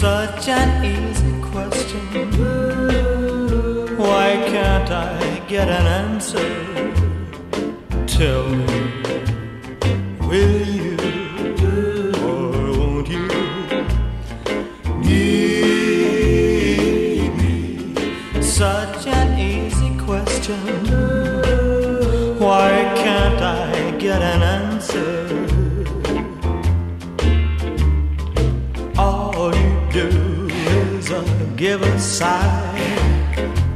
such an easy question. Why can't I get an answer? Tell me, will you or won't you need me? Such an easy question. Why can't I get an answer? A sigh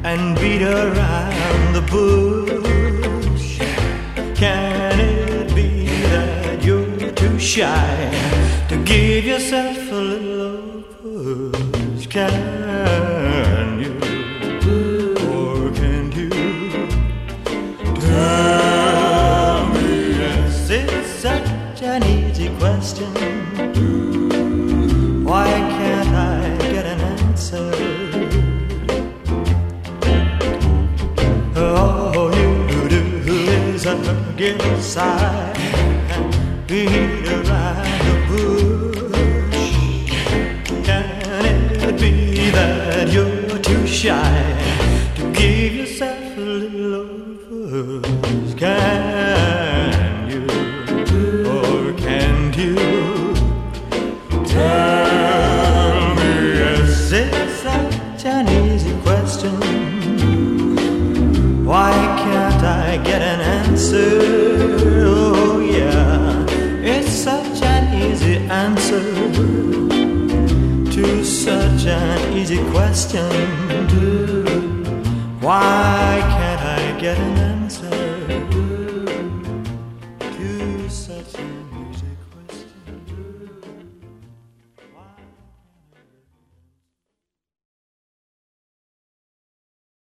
and beat around the bush. Can it be that you're too shy to give yourself a little push? Can you? Or can you? Tell me, yes, it's such an easy question. Why can't a sigh and beat around the bush. Can it be that you're too shy to give yourself a little push? Can answer? Oh, yeah, it's such an easy answer to such an easy question. Why can't I get an answer?